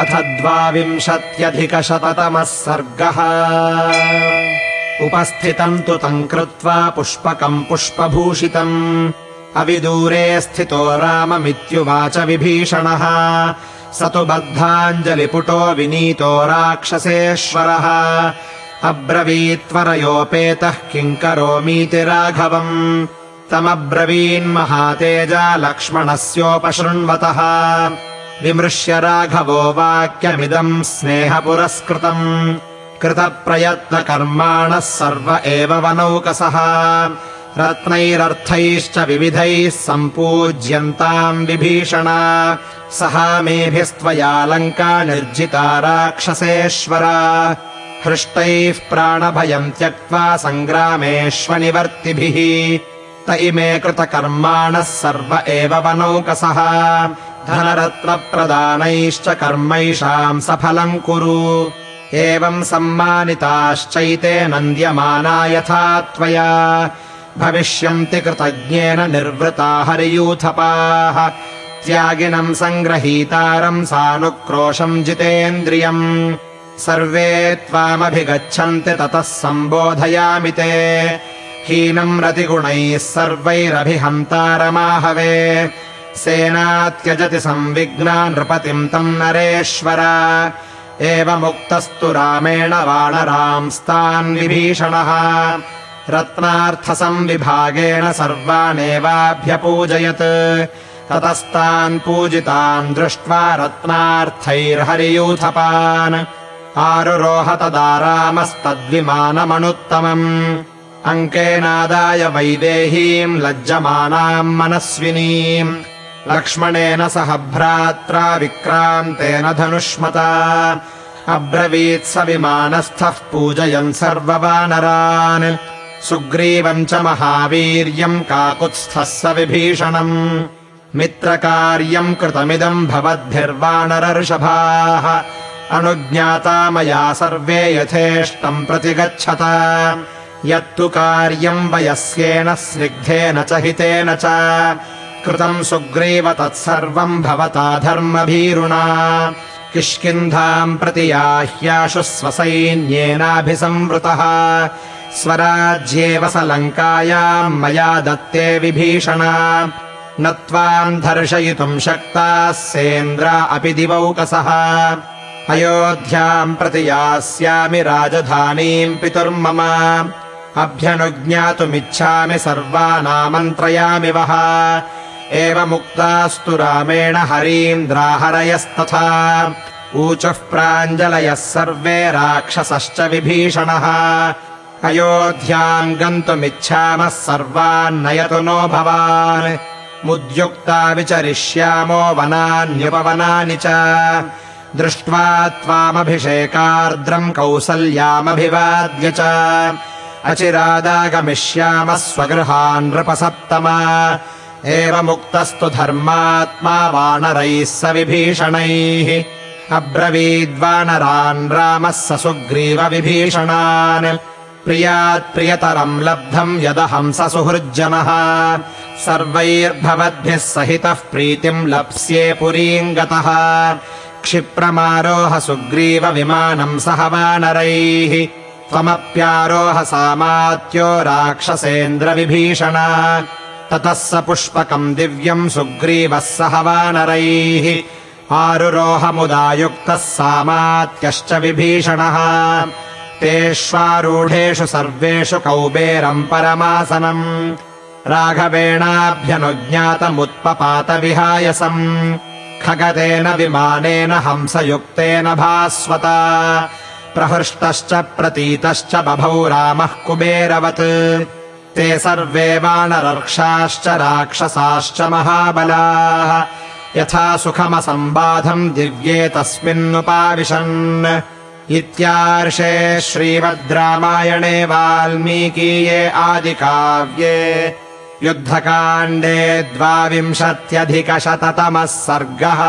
अथ द्वाविंशत्यधिकशततमः सर्गः। उपस्थितम् तु तम् कृत्वा पुष्पकम् पुष्पभूषितम्। अविदूरे स्थितो राममित्युवाच विभीषणः। स तु बद्धाञ्जलिपुटो विनीतो राक्षसेश्वरः। अब्रवीत्वरयोपेतः किम् करोमीति राघवम्। तमब्रवीन्महातेजा लक्ष्मणस्योपशृण्वतः विमृश्य राघवो वाक्यमिदम् स्नेहपुरस्कृतम्। कृतप्रयत्नकर्माणः सर्व एव वनौकसः। रत्नैरर्थैश्च विविधैः सम्पूज्यन्ताम् विभीषणा। सहामेभिस्त्वया लङ्का निर्जिता राक्षसेश्वरा। हृष्टैः प्राणभयम् त्यक्त्वा सङ्ग्रामेष्वनिवर्तिभिः। त इमे कृतकर्माणः सर्व एव वनौकसः धनरत्नप्रदानैश्च कर्मैषाम् सफलम् कुरु। एवम् सम्मानिताश्चैते नन्द्यमाना यथा त्वया। भविष्यन्ति कृतज्ञेन निर्वृता हरियूथपाः। त्यागिनम् सङ्ग्रहीतारम् सानुक्रोशम् जितेन्द्रियम्। सर्वे त्वामभिगच्छन्ति ततः सम्बोधयामि ते। हीनम् रतिगुणैः सर्वैरभिहन्तारमाहवे सेना त्यजति संविघ्ना नृपतिम् तम् नरेश्वर। एवमुक्तस्तु रामेण वानरांस्तान् विभीषणः। रत्नार्थसंविभागेन सर्वानेवाभ्यपूजयत्। ततस्तान् पूजितान् दृष्ट्वा रत्नार्थैर्हरियूथपान्। आरुरोह तदा रामस्तद्विमानमनुत्तमम्। अङ्केनादाय वैदेहीम् लज्जमानाम् मनस्विनीम् लक्ष्मणेन सह भ्रात्रा विक्रान्तेन धनुष्मता। अब्रवीत् स विमानस्थः पूजयन् सर्ववानरान्। सुग्रीवम् च महावीर्यम् काकुत्स्थः स विभीषणम्। मित्रकार्यम् कृतमिदम् भवद्भिर्वानरर्षभाः। अनुज्ञाता मया सर्वे यथेष्टम् प्रतिगच्छत। यत्तु कार्यम् वयस्येन स्निग्धेन च हितेन च कृतम् सुग्रीव तत्सर्वम् भवता धर्मभीरुणा। किष्किन्धाम् प्रति याह्याशु स्वसैन्येनाभिसंवृतः। स्वराज्ये वसलङ्कायाम् मया दत्ते विभीषणा। न त्वाम् दर्शयितुम् शक्ताः सेन्द्रा अपि दिवौकसः। अयोध्याम् प्रति यास्यामि राजधानीम् पितुर्मम। अभ्यनुज्ञातुमिच्छामि सर्वानामन्त्रयामि वः एवमुक्तास्तु रामेण हरीन्द्राहरयस्तथा ऊचुः प्राञ्जलयः सर्वे राक्षसश्च विभीषणः। अयोध्याम् गन्तुमिच्छामः सर्वान्नयतु नो भवान्। मुद्युक्ता विचरिष्यामो वनान्युपवनानि च। दृष्ट्वा त्वामभिषेकार्द्रम् कौसल्यामभिवाद्य च। अचिरादागमिष्यामः स्वगृहान् नृपसप्तमा एवमुक्तस्तु धर्मात्मा वानरैः स विभीषणैः अब्रवीद्वानरान् रामः स सुग्रीवविभीषणान्। प्रियात् प्रियतरम् लब्धम् यदहम् स सुहृज्जनः। सर्वैर्भवद्भिः सहितः प्रीतिम् लप्स्ये पुरीम् गतः। क्षिप्रमारोह सुग्रीवविमानम् सह वानरैः। त्वमप्यारोह सामात्यो राक्षसेन्द्रविभीषण ततः स पुष्पकम् दिव्यम् सुग्रीवः सह वानरैः आरुरोहमुदायुक्तः सामात्यश्च विभीषणः। तेष्वारूढेषु सर्वेषु कौबेरम् परमासनम्। राघवेणाभ्यनुज्ञातमुत्पपातविहायसम् खगतेन विमानेन हंसयुक्तेन भास्वता। प्रहृष्टश्च प्रतीतश्च बभौ रामः कुबेरवत् ते सर्वे वानरर्क्षाश्च राक्षसाश्च महाबलाः। यथा सुखमसम्बाधम् दिव्ये तस्मिन्नुपाविशन्। इत्यार्षे श्रीमद् रामायणे वाल्मीकीये आदिकाव्ये। युद्धकाण्डे द्वाविंशत्यधिकशततमः सर्गः